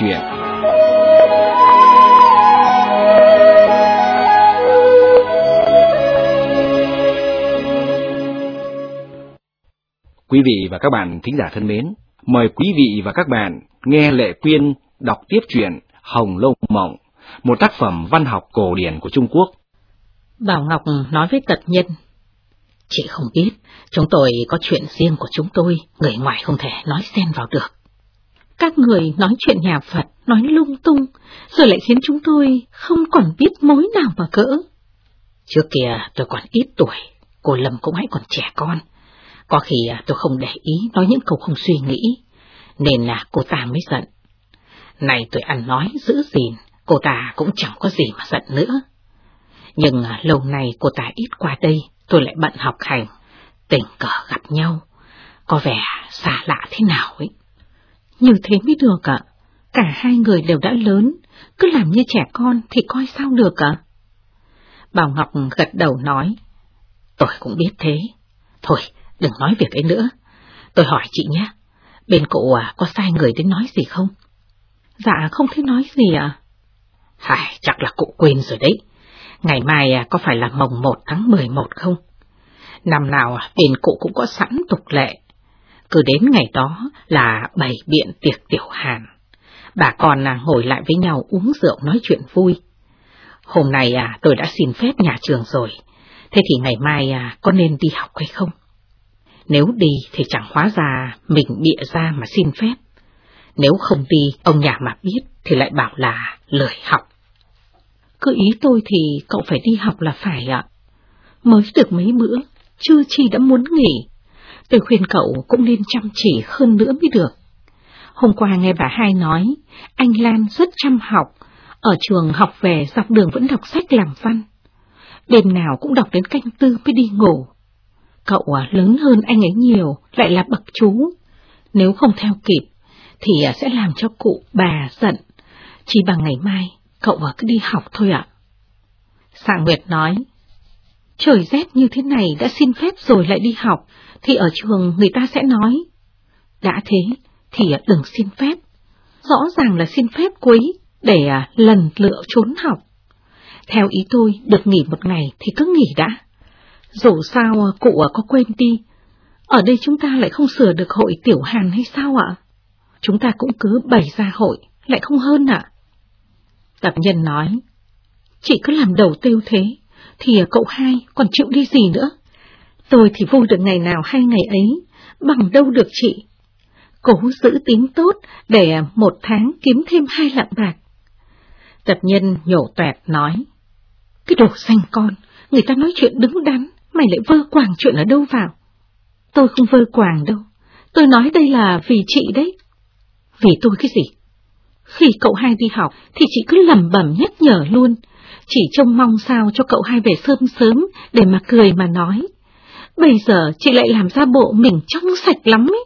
chuyện. Quý vị và các bạn thính giả thân mến, mời quý vị và các bạn nghe Lệ Quyên đọc tiếp truyện Hồng Lâu Mộng, một tác phẩm văn học cổ điển của Trung Quốc. Bảo Ngọc nói với Tật Nhân, Chị không biết, chúng tôi có chuyện riêng của chúng tôi, người ngoài không thể nói xen vào được. Các người nói chuyện nhà Phật, nói lung tung, rồi lại khiến chúng tôi không còn biết mối nào mà cỡ. Trước kia tôi còn ít tuổi, cô Lâm cũng hãy còn trẻ con. Có khi tôi không để ý nói những câu không suy nghĩ, nên là cô ta mới giận. Này tôi ăn nói giữ gìn, cô ta cũng chẳng có gì mà giận nữa. Nhưng lâu nay cô ta ít qua đây, tôi lại bận học hành, tình cờ gặp nhau, có vẻ xa lạ thế nào ấy. Như thế mới được ạ, cả hai người đều đã lớn, cứ làm như trẻ con thì coi sao được ạ. Bảo Ngọc gật đầu nói, tôi cũng biết thế, thôi đừng nói việc ấy nữa, tôi hỏi chị nhé, bên cụ à, có sai người đến nói gì không? Dạ không thấy nói gì ạ. À? Hài, chắc là cụ quên rồi đấy. Ngày mai à, có phải là mồng 1 tháng 11 không? Năm nào à, bên cụ cũng có sẵn tục lệ. Cứ đến ngày đó là bày biện tiệc tiểu hàn. Bà con là ngồi lại với nhau uống rượu nói chuyện vui. Hôm nay à, tôi đã xin phép nhà trường rồi. Thế thì ngày mai à, có nên đi học hay không? Nếu đi thì chẳng hóa ra mình bịa ra mà xin phép. Nếu không đi, ông nhà mà biết thì lại bảo là lười học. Cứ ý tôi thì cậu phải đi học là phải ạ. Mới được mấy bữa, chưa chi đã muốn nghỉ. Tôi khuyên cậu cũng nên chăm chỉ hơn nữa mới được. Hôm qua nghe bà hai nói, anh Lan rất chăm học, ở trường học về dọc đường vẫn đọc sách làm văn. Đêm nào cũng đọc đến canh tư mới đi ngủ. Cậu à, lớn hơn anh ấy nhiều, lại là bậc chú. Nếu không theo kịp, thì à, sẽ làm cho cụ bà giận. Chỉ bằng ngày mai, cậu à, cứ đi học thôi ạ. À. Nguyệt nói, trời rét như thế này đã xin phép rồi lại đi học, thì ở trường người ta sẽ nói. Đã thế, thì à, đừng xin phép. Rõ ràng là xin phép quý, để à, lần lựa trốn học. Theo ý tôi, được nghỉ một ngày thì cứ nghỉ đã. Dù sao à, cụ có quên đi, ở đây chúng ta lại không sửa được hội tiểu hàn hay sao ạ? Chúng ta cũng cứ bày ra hội, lại không hơn ạ. Tập nhân nói, chị cứ làm đầu tiêu thế, thì cậu hai còn chịu đi gì nữa? Tôi thì vui được ngày nào hay ngày ấy, bằng đâu được chị. Cố giữ tính tốt để một tháng kiếm thêm hai lạng bạc. Tập nhân nhổ tuẹt nói, cái đồ xanh con, người ta nói chuyện đứng đắn, mày lại vơ quàng chuyện ở đâu vào. Tôi không vơ quàng đâu, tôi nói đây là vì chị đấy. Vì tôi cái gì? Khi cậu hai đi học thì chị cứ lầm bẩm nhắc nhở luôn, chỉ trông mong sao cho cậu hai về sớm sớm để mà cười mà nói. Bây giờ chị lại làm ra bộ mình trong sạch lắm ấy.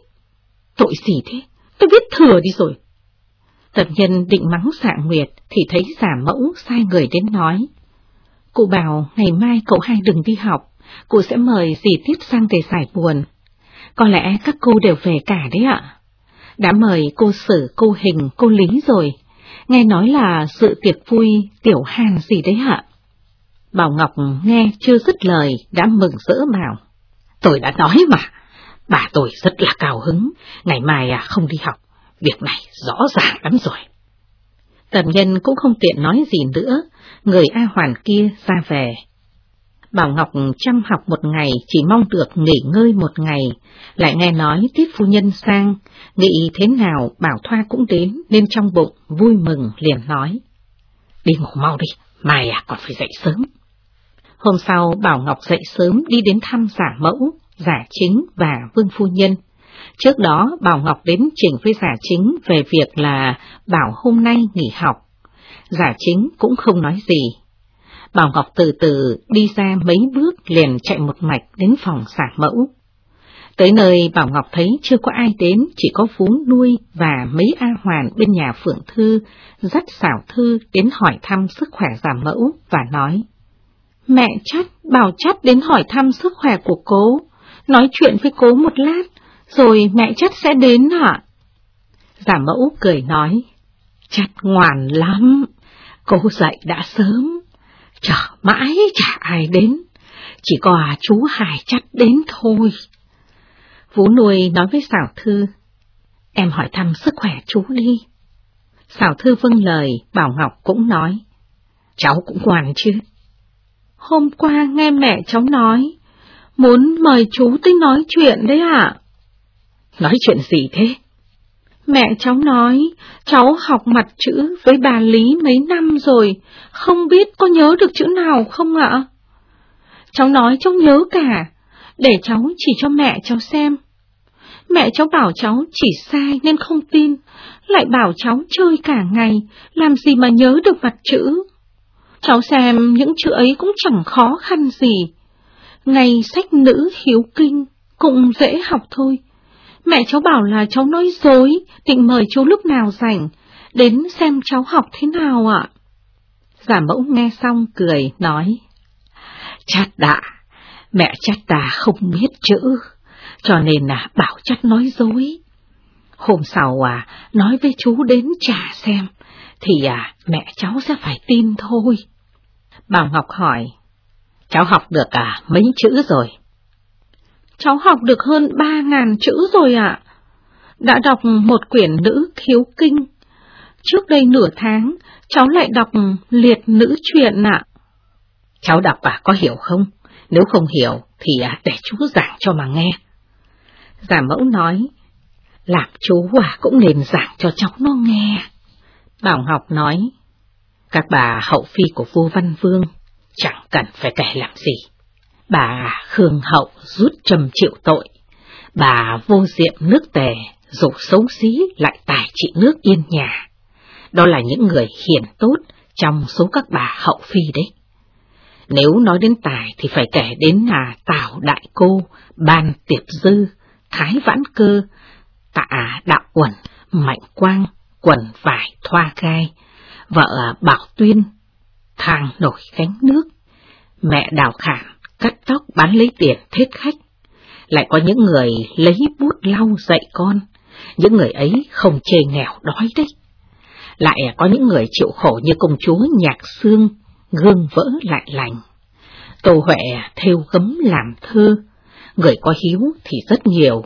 Tội gì thế? Tôi biết thừa đi rồi. Tập nhân định mắng xạ nguyệt thì thấy giả mẫu sai người đến nói. Cụ bảo ngày mai cậu hai đừng đi học, cụ sẽ mời dì tiếp sang để giải buồn. Có lẽ các cô đều về cả đấy ạ. Đã mời cô Sử, cô Hình, cô Lý rồi. Nghe nói là sự tiệc vui tiểu hàn gì đấy ạ. Bảo Ngọc nghe chưa dứt lời đã mừng rỡ bảo. Tôi đã nói mà, bà tôi rất là cao hứng, ngày mai à không đi học, việc này rõ ràng lắm rồi. Tầm nhân cũng không tiện nói gì nữa, người A Hoàn kia ra về. Bảo Ngọc chăm học một ngày chỉ mong được nghỉ ngơi một ngày, lại nghe nói tiếp phu nhân sang, nghĩ thế nào Bảo Thoa cũng đến nên trong bụng vui mừng liền nói. Đi ngủ mau đi, mai à còn phải dậy sớm. Hôm sau Bảo Ngọc dậy sớm đi đến thăm giả mẫu, giả chính và vương phu nhân. Trước đó Bảo Ngọc đến trình với giả chính về việc là Bảo hôm nay nghỉ học. Giả chính cũng không nói gì, Bảo Ngọc từ từ đi ra mấy bước liền chạy một mạch đến phòng giả mẫu. Tới nơi Bảo Ngọc thấy chưa có ai đến, chỉ có Phú Nuôi và mấy A Hoàn bên nhà Phượng Thư dắt xảo thư đến hỏi thăm sức khỏe giả mẫu và nói. Mẹ chắc, bảo chắc đến hỏi thăm sức khỏe của cố, nói chuyện với cố một lát, rồi mẹ chắc sẽ đến hả? Giả mẫu cười nói, chắt ngoan lắm, cố dậy đã sớm, chờ mãi chả ai đến, chỉ có à chú Hải chắt đến thôi. Vũ nuôi nói với xảo thư, em hỏi thăm sức khỏe chú đi. Xảo thư vâng lời, Bảo Ngọc cũng nói, cháu cũng ngoan chứ. Hôm qua nghe mẹ cháu nói, muốn mời chú tới nói chuyện đấy ạ. Nói chuyện gì thế? Mẹ cháu nói, cháu học mặt chữ với bà Lý mấy năm rồi, không biết có nhớ được chữ nào không ạ? Cháu nói cháu nhớ cả, để cháu chỉ cho mẹ cháu xem. Mẹ cháu bảo cháu chỉ sai nên không tin, lại bảo cháu chơi cả ngày, làm gì mà nhớ được mặt chữ. Cháu xem những chữ ấy cũng chẳng khó khăn gì. Ngày sách nữ hiếu kinh cũng dễ học thôi. Mẹ cháu bảo là cháu nói dối, định mời chú lúc nào rảnh, đến xem cháu học thế nào ạ. Giả mẫu nghe xong cười, nói. Chát đạ, mẹ chát ta không biết chữ, cho nên là bảo chát nói dối. Hôm sau à, nói với chú đến trả xem, thì à, mẹ cháu sẽ phải tin thôi. Bảo Ngọc hỏi, cháu học được à mấy chữ rồi? Cháu học được hơn ba ngàn chữ rồi ạ. Đã đọc một quyển nữ khiếu kinh. Trước đây nửa tháng, cháu lại đọc liệt nữ truyện ạ. Cháu đọc à có hiểu không? Nếu không hiểu thì à, để chú giảng cho mà nghe. Giả mẫu nói, làm chú à cũng nên giảng cho cháu nó nghe. Bảo Ngọc nói, các bà hậu phi của vua Văn Vương chẳng cần phải kể làm gì. Bà Khương Hậu rút trầm chịu tội, bà vô diệm nước tề, dù xấu xí lại tài trị nước yên nhà. Đó là những người hiền tốt trong số các bà hậu phi đấy. Nếu nói đến tài thì phải kể đến là Tào Đại Cô, Ban Tiệp Dư, Thái Vãn Cơ, Tạ Đạo Quẩn, Mạnh Quang, Quần Vải Thoa Gai, vợ Bảo Tuyên, thang nổi gánh nước, mẹ Đào khảm cắt tóc bán lấy tiền thết khách. Lại có những người lấy bút lau dạy con, những người ấy không chê nghèo đói đấy. Lại có những người chịu khổ như công chúa nhạc xương, gương vỡ lại lành. Tô Huệ theo gấm làm thơ, người có hiếu thì rất nhiều,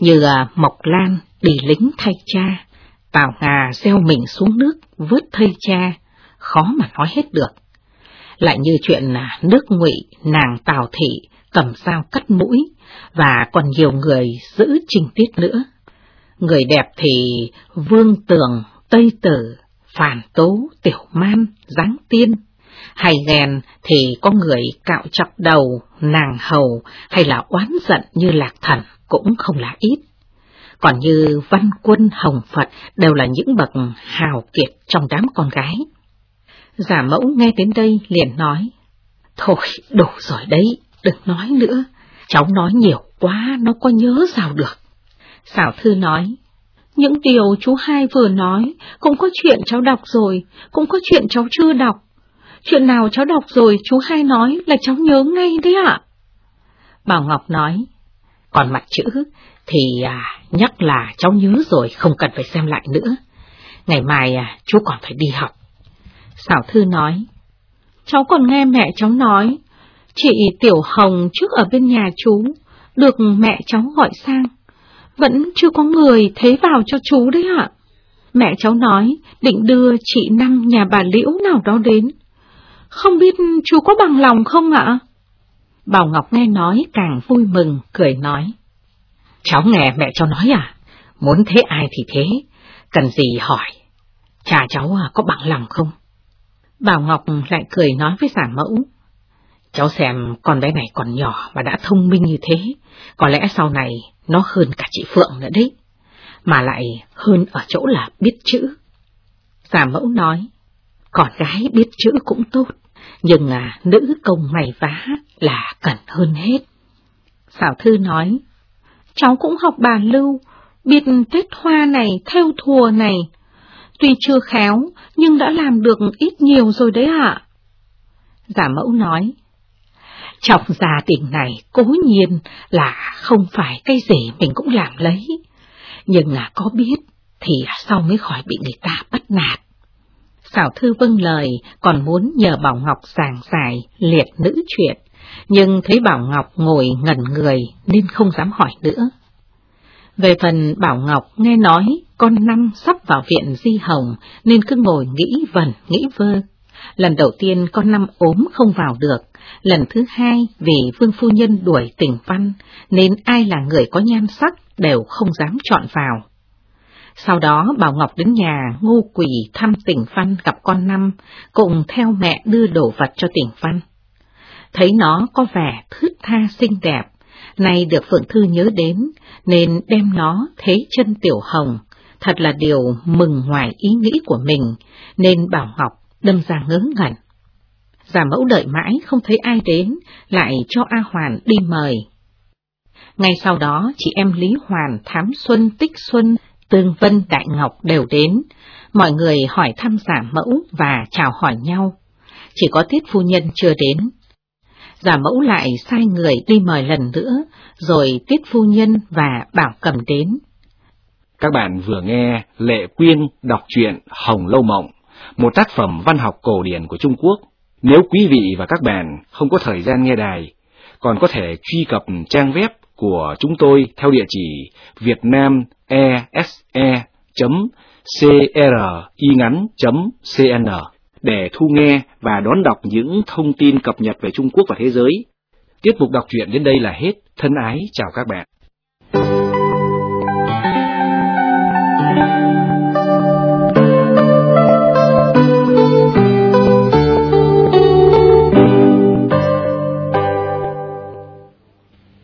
như à, Mộc Lan đi lính thay cha, Tào Ngà gieo mình xuống nước vớt thây cha, khó mà nói hết được. Lại như chuyện là nước ngụy nàng Tào Thị cầm dao cắt mũi, và còn nhiều người giữ trình tiết nữa. Người đẹp thì Vương Tường, Tây Tử, Phản Tố, Tiểu Man, Giáng Tiên, hay ghen thì có người cạo chọc đầu, nàng hầu hay là oán giận như lạc thần cũng không là ít. Còn như văn quân hồng Phật đều là những bậc hào kiệt trong đám con gái. Giả mẫu nghe đến đây liền nói, Thôi, đủ rồi đấy, đừng nói nữa, cháu nói nhiều quá, nó có nhớ sao được. Xảo thư nói, những điều chú hai vừa nói, cũng có chuyện cháu đọc rồi, cũng có chuyện cháu chưa đọc. Chuyện nào cháu đọc rồi chú hai nói là cháu nhớ ngay đấy ạ. Bảo Ngọc nói, còn mặt chữ thì à, nhắc là cháu nhớ rồi không cần phải xem lại nữa. Ngày mai à, chú còn phải đi học. Xảo Thư nói, cháu còn nghe mẹ cháu nói, chị Tiểu Hồng trước ở bên nhà chú, được mẹ cháu gọi sang. Vẫn chưa có người thấy vào cho chú đấy ạ. Mẹ cháu nói định đưa chị Năm nhà bà Liễu nào đó đến. Không biết chú có bằng lòng không ạ? Bảo Ngọc nghe nói càng vui mừng, cười nói. Cháu nghe mẹ cháu nói à? Muốn thế ai thì thế, cần gì hỏi. Cha cháu à, có bằng lòng không? Bảo Ngọc lại cười nói với giả mẫu. Cháu xem con bé này còn nhỏ mà đã thông minh như thế, có lẽ sau này nó hơn cả chị Phượng nữa đấy, mà lại hơn ở chỗ là biết chữ. Giả mẫu nói, con gái biết chữ cũng tốt, nhưng à, nữ công mày vá là cần hơn hết. Xảo Thư nói, cháu cũng học bà Lưu, biết tết hoa này, theo thùa này, Tuy chưa khéo, nhưng đã làm được ít nhiều rồi đấy ạ. Giả mẫu nói, trong gia đình này cố nhiên là không phải cái gì mình cũng làm lấy, nhưng là có biết thì sau mới khỏi bị người ta bắt nạt. Xảo thư vâng lời, còn muốn nhờ Bảo Ngọc giảng giải liệt nữ chuyện, nhưng thấy Bảo Ngọc ngồi ngẩn người nên không dám hỏi nữa. Về phần Bảo Ngọc nghe nói con năm sắp vào viện Di Hồng nên cứ ngồi nghĩ vẩn nghĩ vơ. Lần đầu tiên con năm ốm không vào được, lần thứ hai vì Vương Phu Nhân đuổi tỉnh văn nên ai là người có nhan sắc đều không dám chọn vào. Sau đó Bảo Ngọc đến nhà ngu quỷ thăm tỉnh Văn gặp con năm, cùng theo mẹ đưa đồ vật cho tỉnh Văn. Thấy nó có vẻ thướt tha xinh đẹp, nay được Phượng Thư nhớ đến, nên đem nó thế chân Tiểu Hồng, thật là điều mừng ngoài ý nghĩ của mình, nên Bảo Ngọc đâm ra ngớ ngẩn. Giả mẫu đợi mãi không thấy ai đến, lại cho A Hoàn đi mời. Ngay sau đó, chị em Lý Hoàn, Thám Xuân, Tích Xuân, Tương Vân, Đại Ngọc đều đến. Mọi người hỏi thăm giả mẫu và chào hỏi nhau. Chỉ có Tiết Phu Nhân chưa đến. Giả mẫu lại sai người đi mời lần nữa, rồi Tiết Phu Nhân và Bảo Cầm đến. Các bạn vừa nghe Lệ Quyên đọc truyện Hồng Lâu Mộng, một tác phẩm văn học cổ điển của Trung Quốc. Nếu quý vị và các bạn không có thời gian nghe đài, còn có thể truy cập trang web của chúng tôi theo địa chỉ Việt Nam ese.cringắn.cn để thu nghe và đón đọc những thông tin cập nhật về Trung Quốc và thế giới. Tiết mục đọc truyện đến đây là hết. Thân ái, chào các bạn.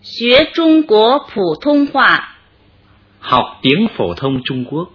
Học Trung Quốc Phổ thông hóa.，học tiếng phổ thông Trung Quốc。